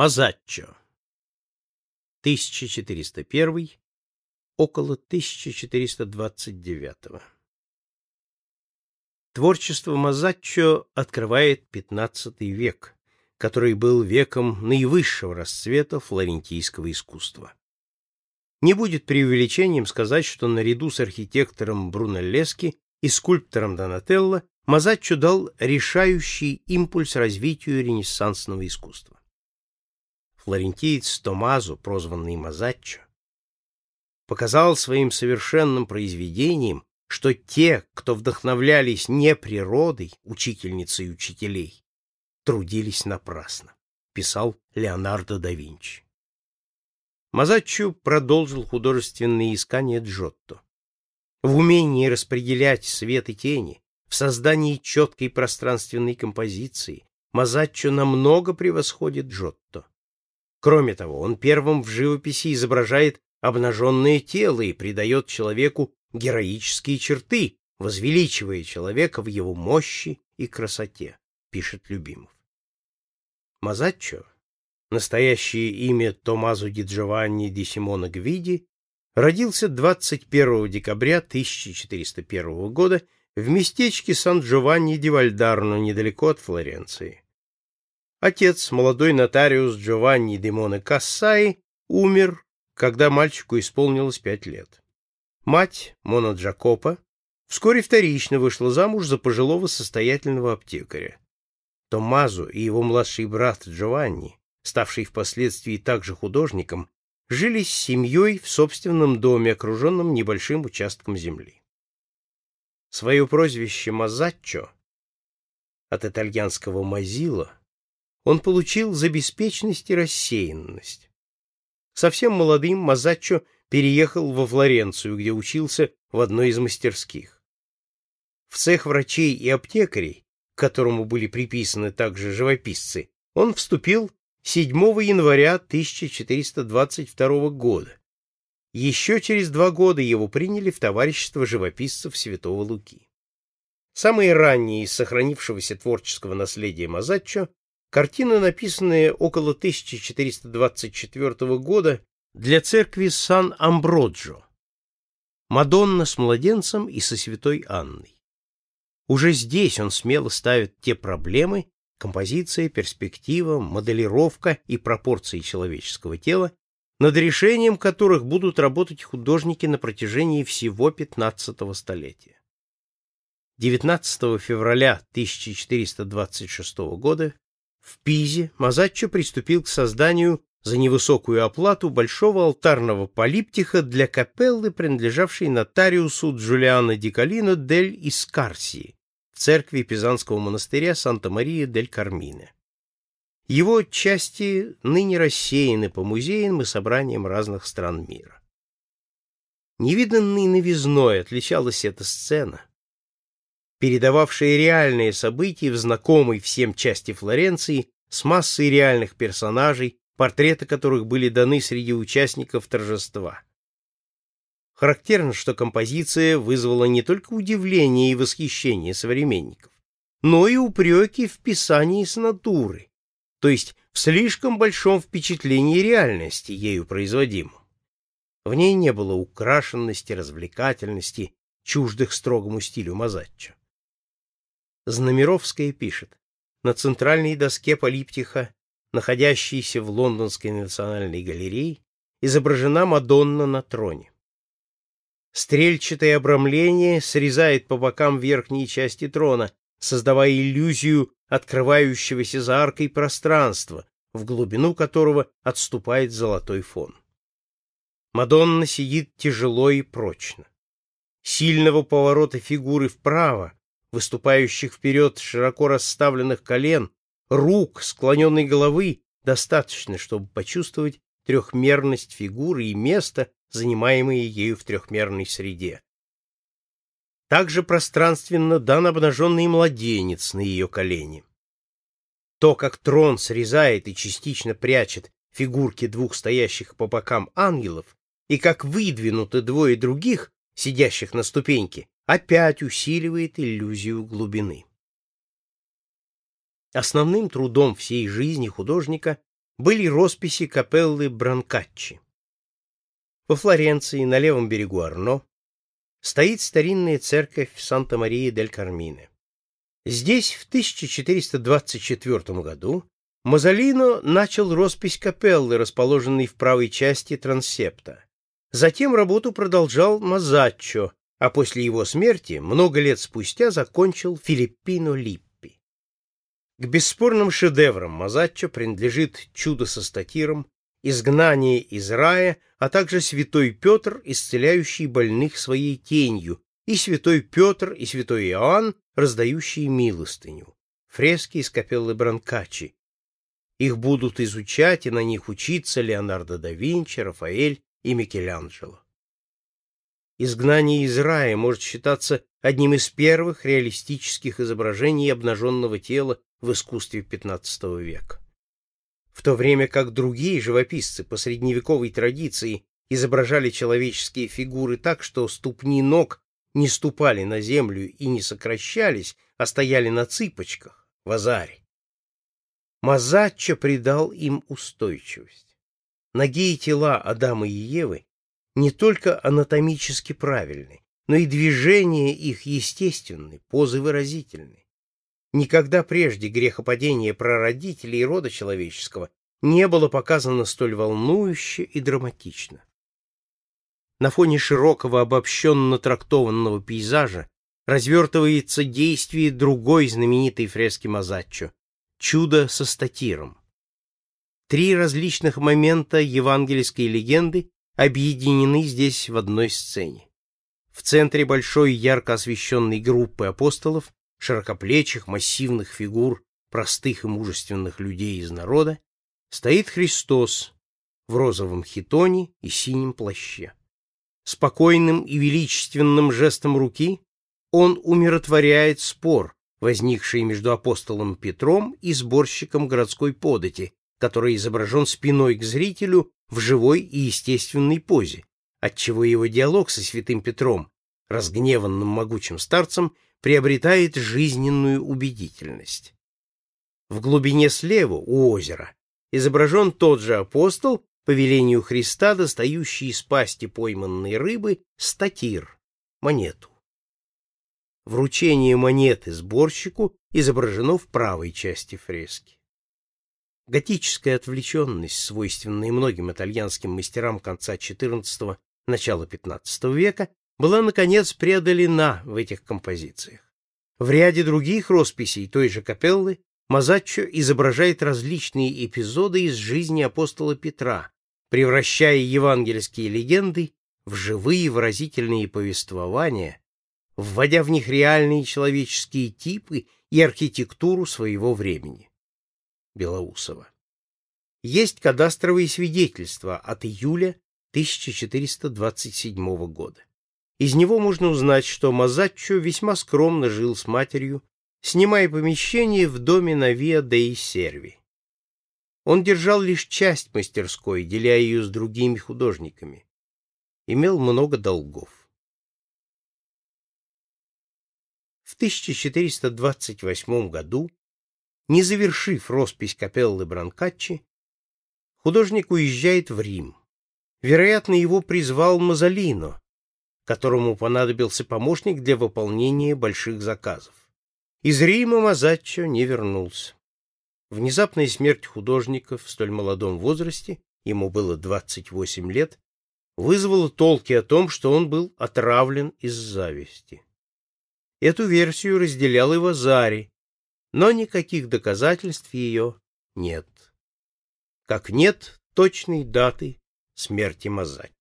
Мазаччо 1401 около 1429 Творчество Мазаччо открывает XV век, который был веком наивысшего расцвета флорентийского искусства. Не будет преувеличением сказать, что наряду с архитектором Брунеллески и скульптором Донателло Мазаччо дал решающий импульс развитию ренессансного искусства. Флорентиец Томазо, прозванный Мазаччо, показал своим совершенным произведением, что те, кто вдохновлялись не природой, учительницей учителей, трудились напрасно, писал Леонардо да Винчи. Мазаччо продолжил художественные искания Джотто. В умении распределять свет и тени, в создании четкой пространственной композиции Мазаччо намного превосходит Джотто. Кроме того, он первым в живописи изображает обнаженное тело и придает человеку героические черты, возвеличивая человека в его мощи и красоте, пишет Любимов. Мазаччо, настоящее имя Томазо ди Джованни ди Симона Гвиди, родился 21 декабря 1401 года в местечке Сан-Джованни ди Вальдарно, недалеко от Флоренции. Отец, молодой нотариус Джованни де Моне Кассаи, умер, когда мальчику исполнилось пять лет. Мать, Мона Джакопа, вскоре вторично вышла замуж за пожилого состоятельного аптекаря. Томмазо и его младший брат Джованни, ставший впоследствии также художником, жили с семьей в собственном доме, окруженном небольшим участком земли. Свое прозвище Мазаччо от итальянского Мазила он получил за беспечность и рассеянность. Совсем молодым Мазаччо переехал во Флоренцию, где учился в одной из мастерских. В цех врачей и аптекарей, к которому были приписаны также живописцы, он вступил 7 января 1422 года. Еще через два года его приняли в товарищество живописцев Святого Луки. Самые ранние из сохранившегося творческого наследия Мазаччо картины, написанные около 1424 года для церкви Сан-Амброджо, Мадонна с младенцем и со святой Анной. Уже здесь он смело ставит те проблемы, композиция, перспектива, моделировка и пропорции человеческого тела, над решением которых будут работать художники на протяжении всего XV столетия. 19 февраля 1426 года в Пизе Мазаччо приступил к созданию за невысокую оплату большого алтарного полиптиха для капеллы, принадлежавшей нотариусу Джулиано ди Калино дель Искарсии в церкви Пизанского монастыря Санта-Мария дель Кармине. Его части ныне рассеяны по музеям и собраниям разных стран мира. Невиданной новизной отличалась эта сцена, передававшая реальные события в знакомой всем части Флоренции с массой реальных персонажей, портреты которых были даны среди участников торжества. Характерно, что композиция вызвала не только удивление и восхищение современников, но и упреки в писании с натуры, то есть в слишком большом впечатлении реальности ею производимом. В ней не было украшенности, развлекательности, чуждых строгому стилю Мазаччо. Знамеровская пишет, на центральной доске полиптиха находящейся в Лондонской национальной галерее, изображена Мадонна на троне. Стрельчатое обрамление срезает по бокам верхней части трона, создавая иллюзию открывающегося за аркой пространства, в глубину которого отступает золотой фон. Мадонна сидит тяжело и прочно. Сильного поворота фигуры вправо, выступающих вперед широко расставленных колен, рук, склоненной головы достаточно, чтобы почувствовать трехмерность фигуры и место, занимаемое ею в трехмерной среде. Также пространственно дан обнаженный младенец на ее колене. То, как трон срезает и частично прячет фигурки двух стоящих по бокам ангелов, и как выдвинуты двое других, сидящих на ступеньке, опять усиливает иллюзию глубины. Основным трудом всей жизни художника были росписи капеллы Бранкаччи. Во Флоренции, на левом берегу Арно, стоит старинная церковь Санта-Мария-дель-Кармине. Здесь в 1424 году Мазолино начал роспись капеллы, расположенной в правой части трансепта. Затем работу продолжал Мазаччо, а после его смерти, много лет спустя, закончил Филиппино Липпи. К бесспорным шедеврам Мазаччо принадлежит «Чудо со статиром», «Изгнание из рая», а также «Святой Петр, исцеляющий больных своей тенью», и святой Петр и святой Иоанн, раздающие милостыню, фрески из капеллы Бранкачи. Их будут изучать и на них учиться Леонардо да Винчи, Рафаэль и Микеланджело. Изгнание из рая может считаться одним из первых реалистических изображений обнаженного тела в искусстве XV века. В то время как другие живописцы по средневековой традиции изображали человеческие фигуры так, что ступни ног не ступали на землю и не сокращались, а стояли на цыпочках, в азаре. Мазаччо придал им устойчивость. Ноги и тела Адама и Евы не только анатомически правильны, но и движения их естественны, позы выразительны. Никогда прежде грехопадение прародителей рода человеческого не было показано столь волнующе и драматично. На фоне широкого обобщенно трактованного пейзажа развертывается действие другой знаменитой фрески Мазаччо «Чудо со статиром». Три различных момента евангельской легенды объединены здесь в одной сцене. В центре большой ярко освещенной группы апостолов, широкоплечих, массивных фигур, простых и мужественных людей из народа, стоит Христос в розовом хитоне и синем плаще. Спокойным и величественным жестом руки он умиротворяет спор, возникший между апостолом Петром и сборщиком городской подати, который изображен спиной к зрителю в живой и естественной позе, отчего его диалог со святым Петром, разгневанным могучим старцем, приобретает жизненную убедительность. В глубине слева, у озера, изображен тот же апостол, по велению Христа, достающий из пасти пойманной рыбы статир, монету. Вручение монеты сборщику изображено в правой части фрески. Готическая отвлеченность, свойственная многим итальянским мастерам конца XIV – начала XV века, была, наконец, преодолена в этих композициях. В ряде других росписей той же капеллы Мазаччо изображает различные эпизоды из жизни апостола Петра, превращая евангельские легенды в живые выразительные повествования, вводя в них реальные человеческие типы и архитектуру своего времени. Белоусова. Есть кадастровые свидетельства от июля 1427 года. Из него можно узнать, что Мазаччо весьма скромно жил с матерью, снимая помещение в доме на Виа деи Серви. Он держал лишь часть мастерской, деля ее с другими художниками. Имел много долгов. В 1428 году, не завершив роспись капеллы Бранкаччи, художник уезжает в Рим. Вероятно, его призвал Мазолино, которому понадобился помощник для выполнения больших заказов. Из Рима Мазаччо не вернулся. Внезапная смерть художника в столь молодом возрасте, ему было 28 лет, вызвала толки о том, что он был отравлен из зависти. Эту версию разделял и Вазари, но никаких доказательств ее нет. Как нет точной даты смерти Мазаччо.